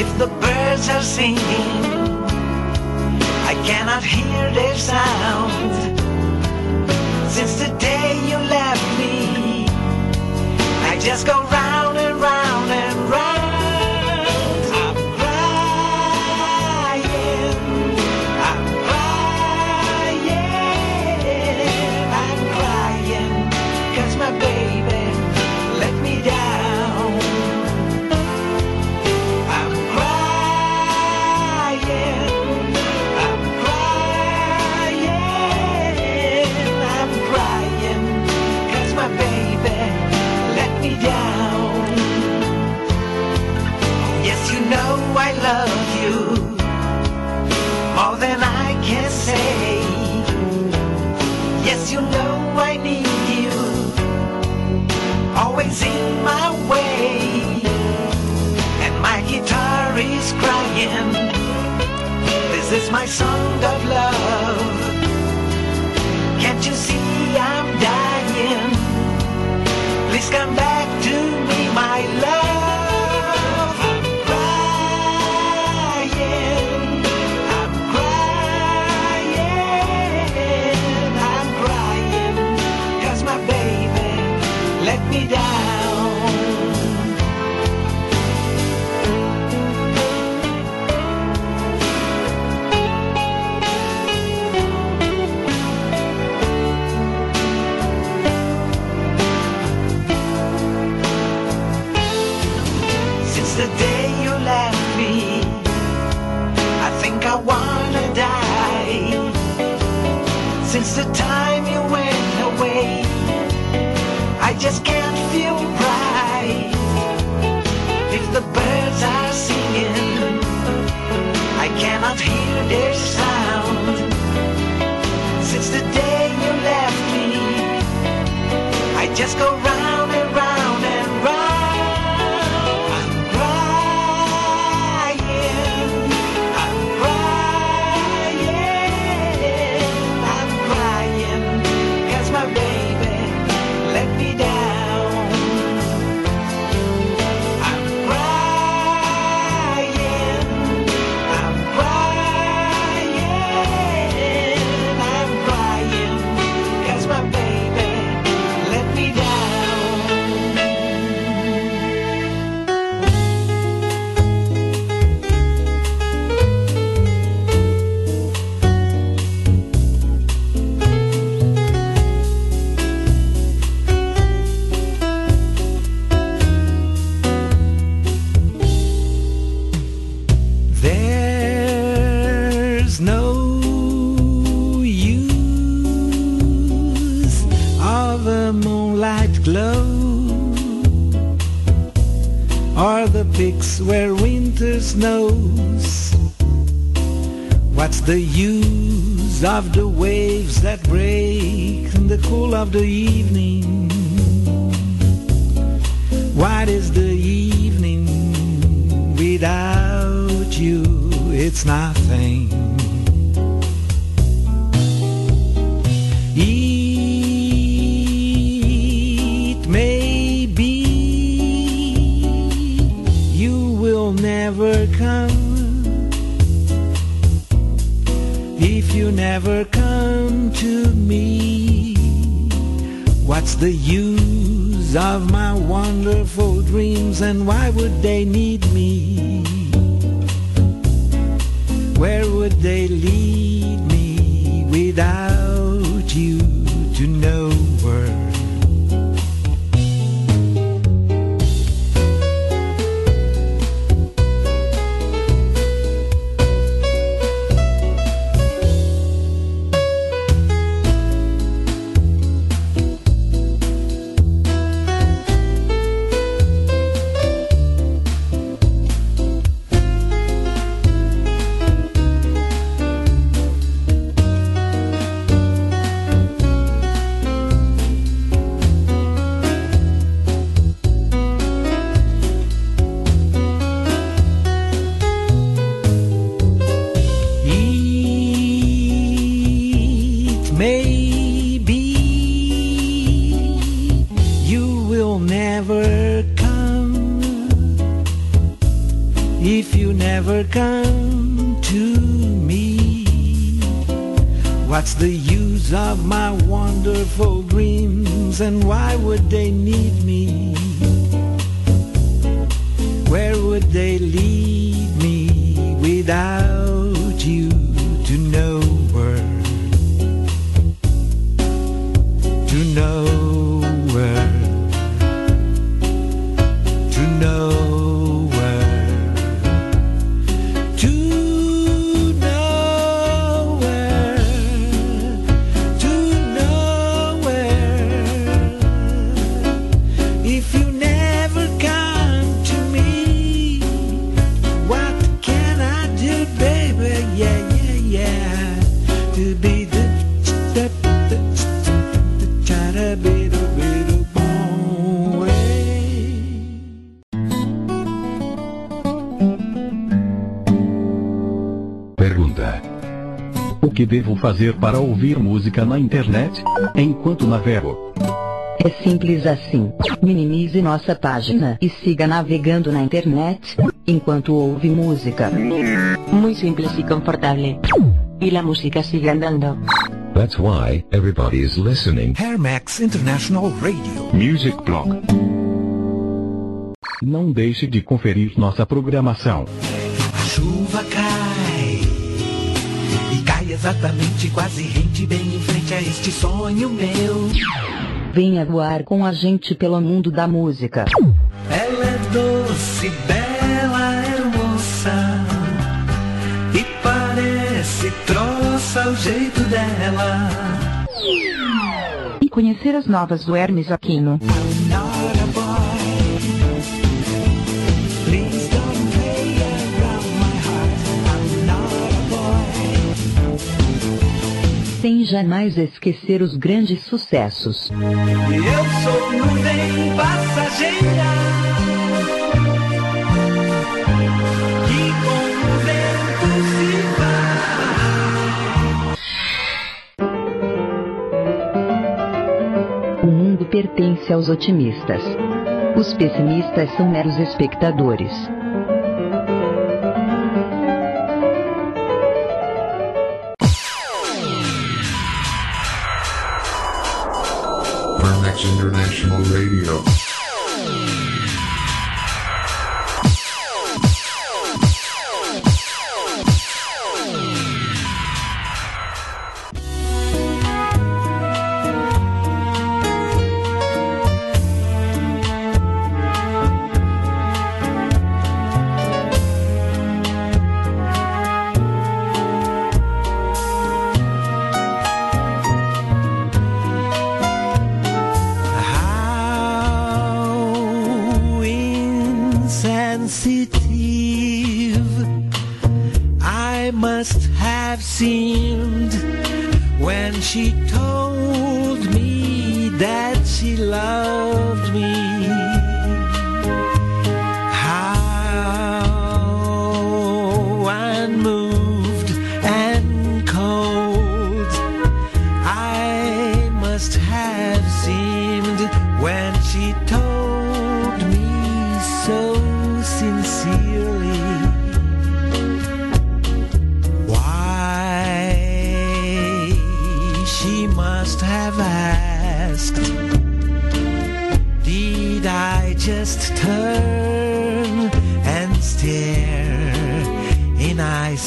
if the birds are singing, I cannot hear their sound. Since the day you left me, I just go round my way. And my guitar is crying. This is my song of love. Just can't feel right. If the birds are singing, I cannot hear their sound. Since the day you left me, I just go the use of the waves that break in the cool of the evening? What is the evening without you? It's nothing. If you never come to me. What's the use of my wonderful dreams and why would they need me? Where would they lead the use of my wonderful dreams and why would they need me? Where would they lead que devo fazer para ouvir música na internet enquanto navego? É simples assim. Minimize nossa página e siga navegando na internet enquanto ouve música. Muy simple y confortable. Y la música sigue andando. That's why everybody is listening. Hermax International Radio. Music Blog. Não deixe de conferir nossa programação. A chuva e exatamente quase rente bem em frente a este sonho meu. Venha voar com a gente pelo mundo da música. Ela é doce, bela, é moça e parece troça o jeito dela. E conhecer as novas do Hermes Aquino. Not Sem jamais esquecer os grandes sucessos. Eu sou nuvem passageira que com o vento se vai. O mundo pertence aos otimistas. Os pessimistas são meros espectadores. Max International Radio.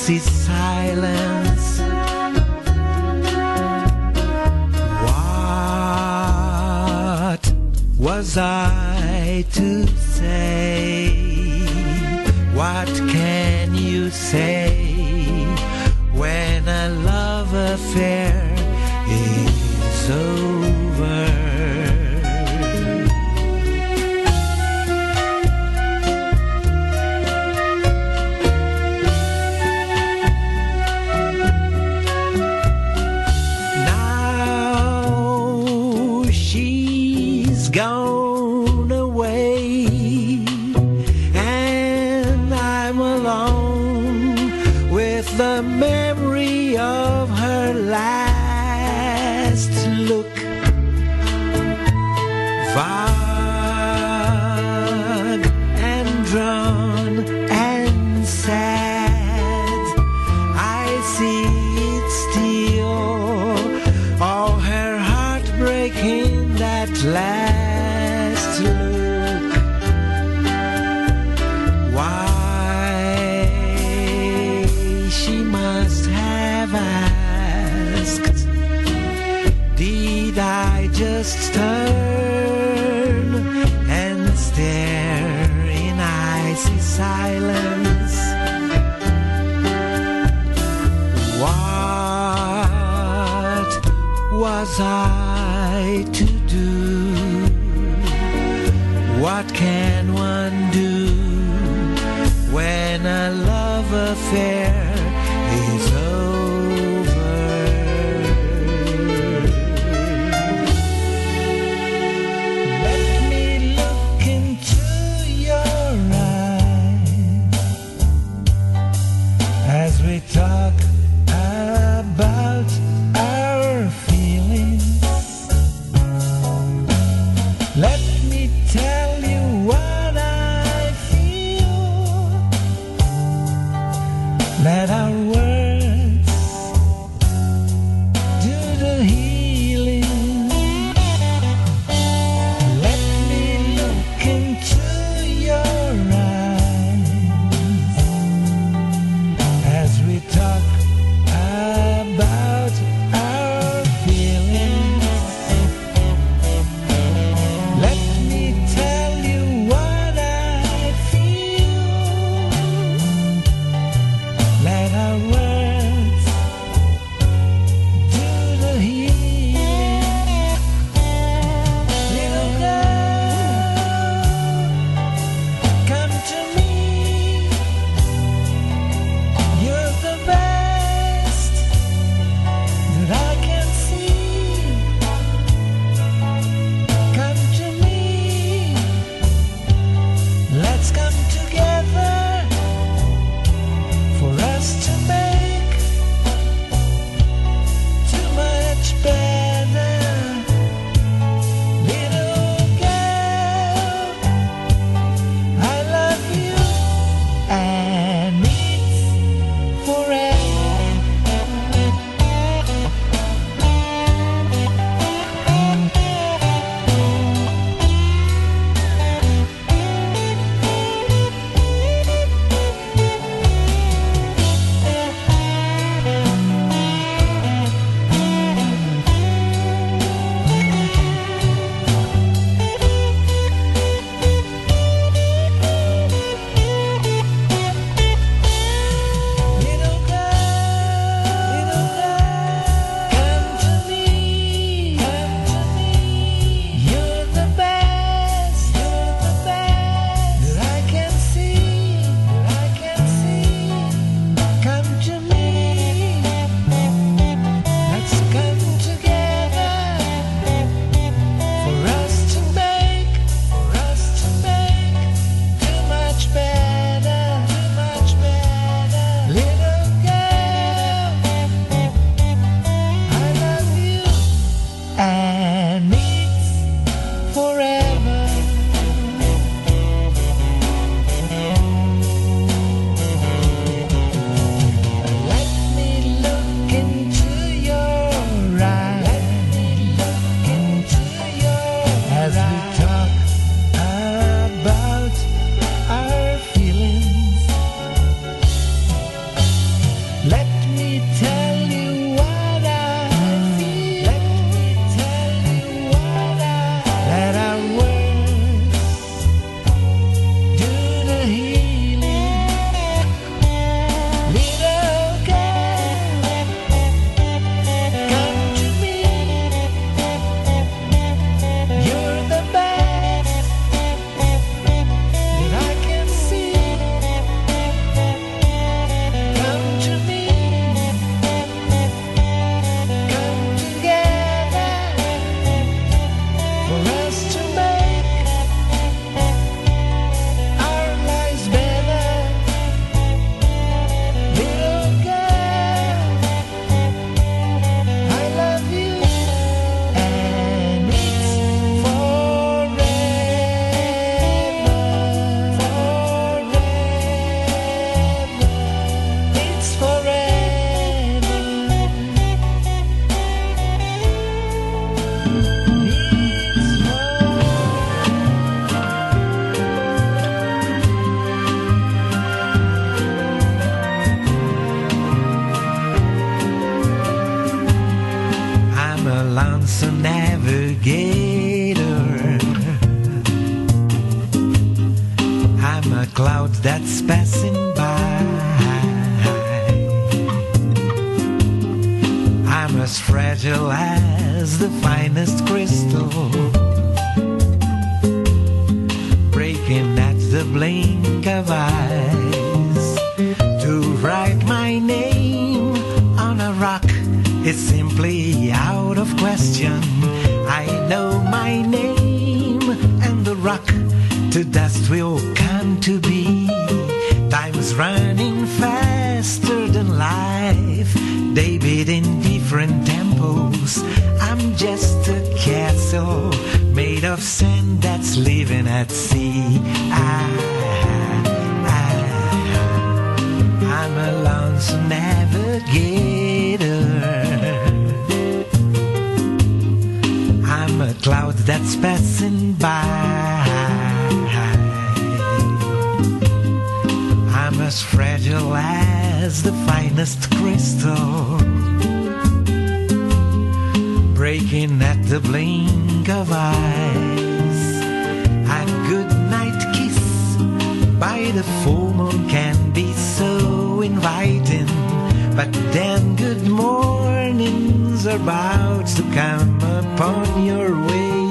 Icy silence? What was I to say? What can you say was I to do? What can one once a navigator. I'm a cloud that's passing by. I'm as fragile as the finest crystal, breaking at the blink of eyes. To ripe is simply out of question. I know my name and the rock to dust will come to be. Time's running faster than life, they beat in different tempos. I'm just a castle made of sand that's living at sea. I, I, I'm a lonesome navigator. That's passing by. I'm as fragile as the finest crystal, breaking at the blink of eyes. A good night kiss by the full moon can be so inviting, but then good mornings are about to come upon your way.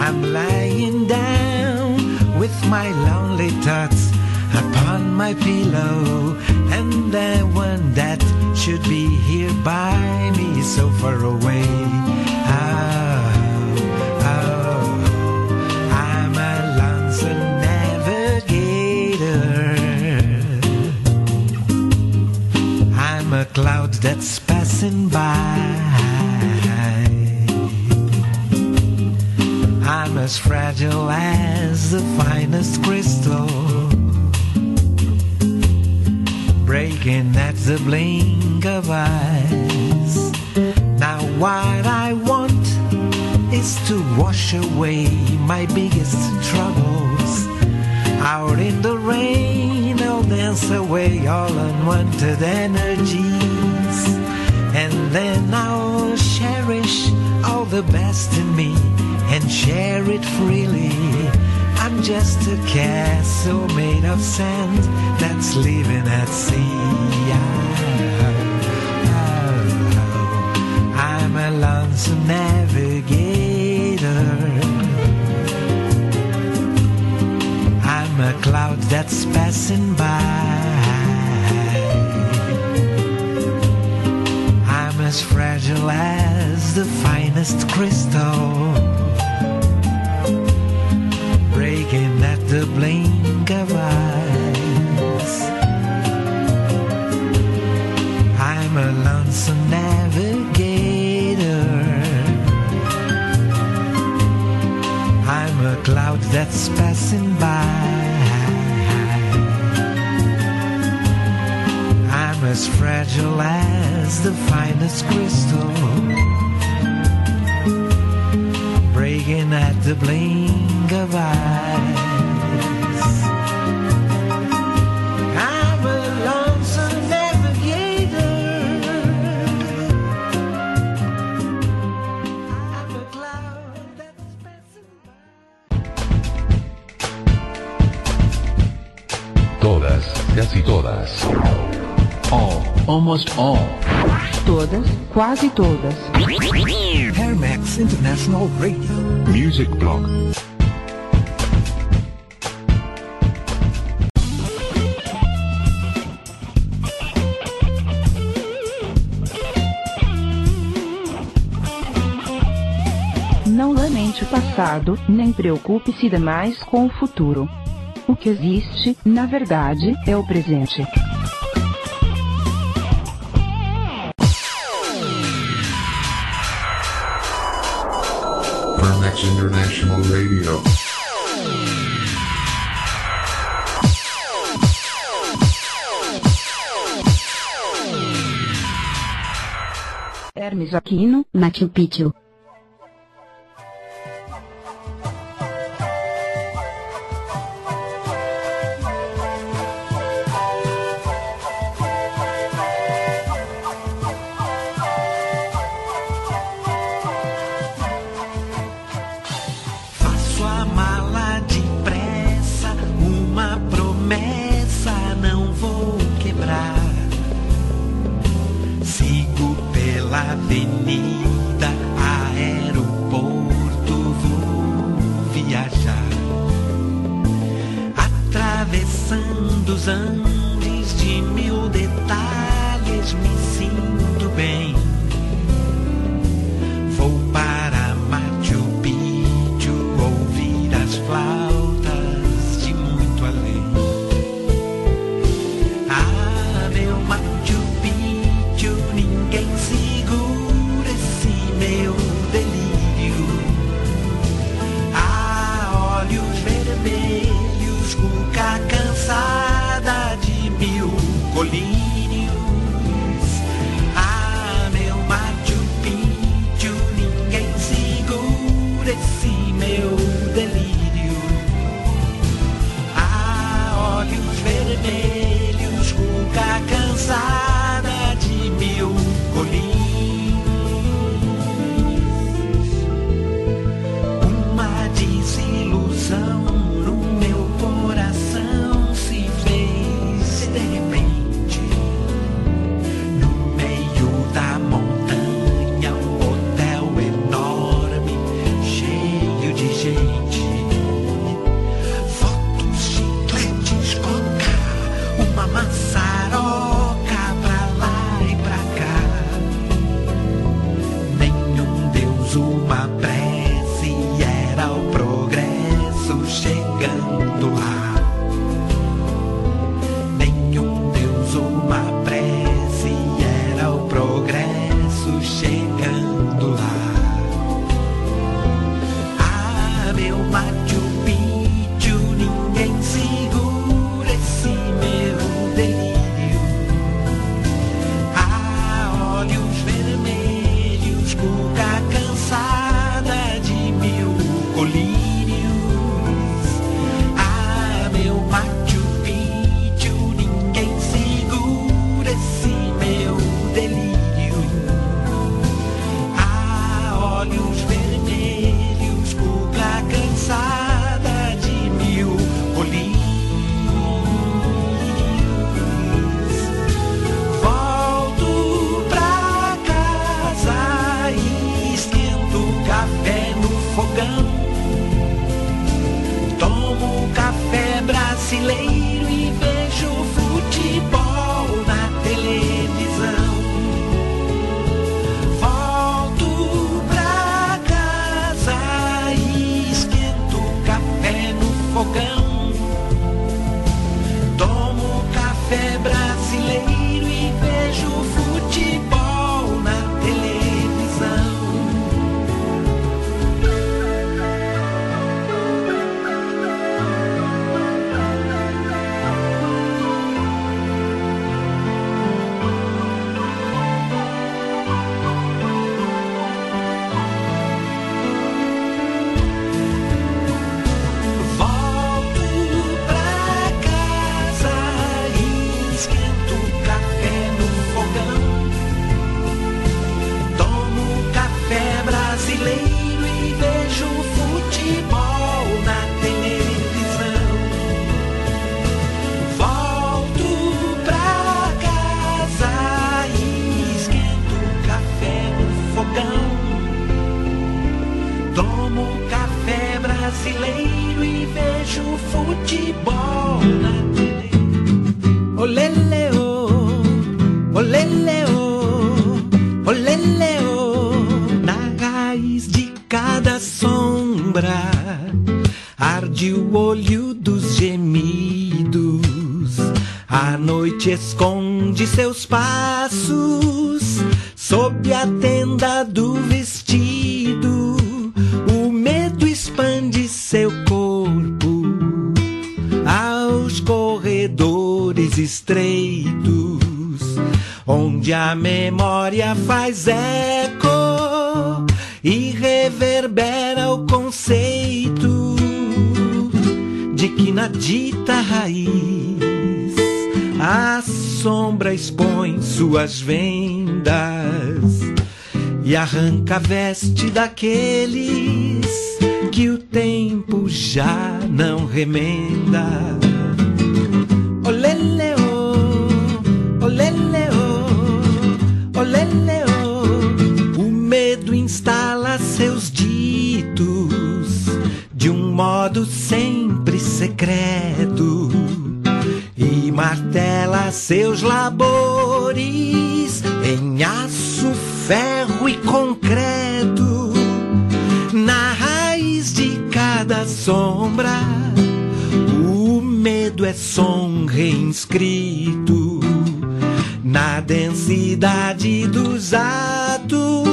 I'm lying down with my lonely thoughts upon my pillow, and the one that should be here by me so far away. Unwanted energies. And then I'll cherish all the best in me and share it freely. I'm just a castle made of sand that's living at sea. Oh, I'm a lonesome navigator. I'm a cloud that's passing by. As fragile as the finest crystal, breaking at the blink of eyes. I'm a lonesome navigator. I'm a cloud that's passing by. I'm as fragile as the finest crystal, breaking at the blink of eyes. I'm a lonesome navigator. I'm a cloud that's passing by. Todas, casi todas. All, almost all. Todas, quase todas. Hermax International Radio. Music Blog. Não lamente o passado, nem preocupe-se demais com o futuro. O que existe, na verdade, é o presente. Hermax International Radio. Hermes Aquino, Machu Picchu. Sob a tenda do vestido, o medo expande seu corpo aos corredores estreitos, onde a memória faz eco e reverbera o conceito de que na dita raiz. As sombra expõe suas vendas e arranca a veste daqueles que o tempo já não remenda. Oleleo, oleleo, oleleo, o medo instala seus ditos de um modo sempre secreto martela seus labores em aço, ferro e concreto. Na raiz de cada sombra, o medo é som reinscrito na densidade dos atos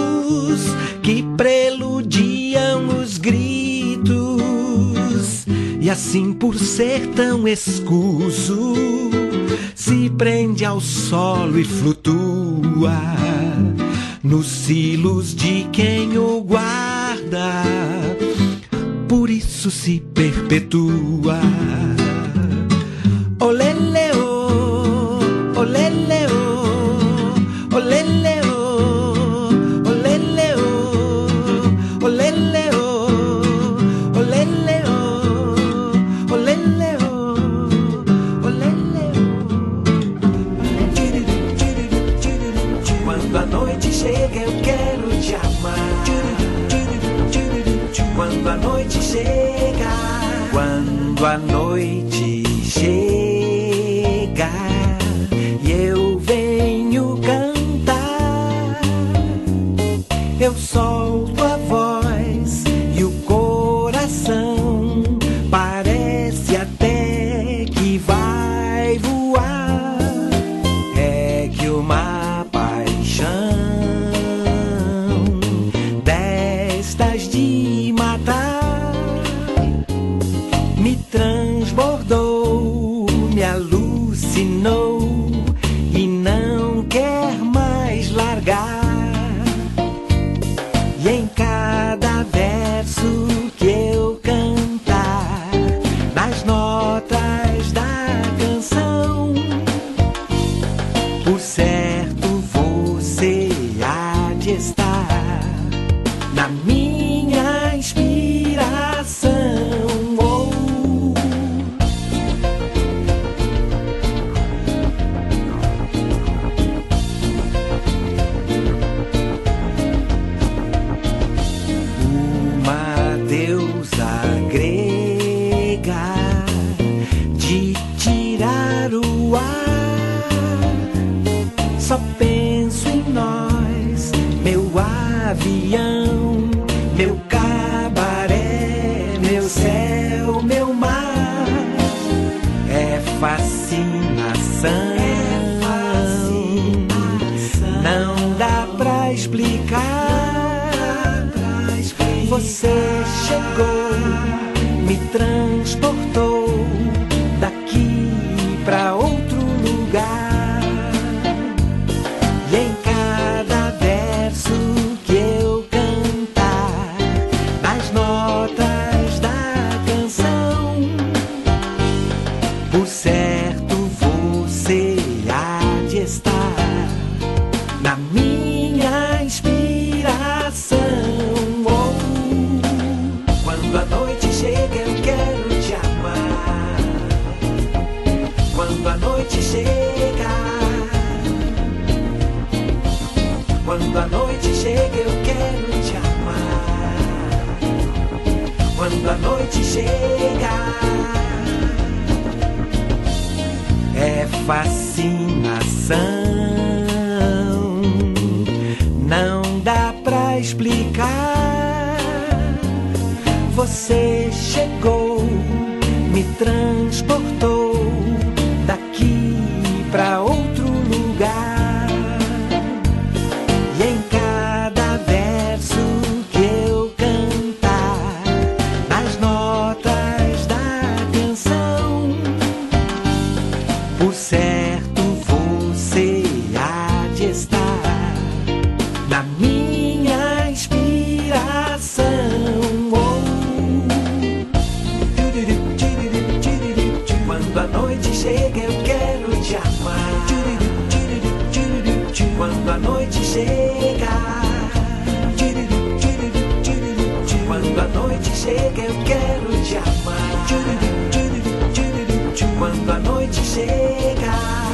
E assim, por ser tão escuso, se prende ao solo e flutua nos silos de quem o guarda. Por isso se perpetua. você chegou, me transportou. Não dá pra explicar. Você chegou, me transportou. chegar.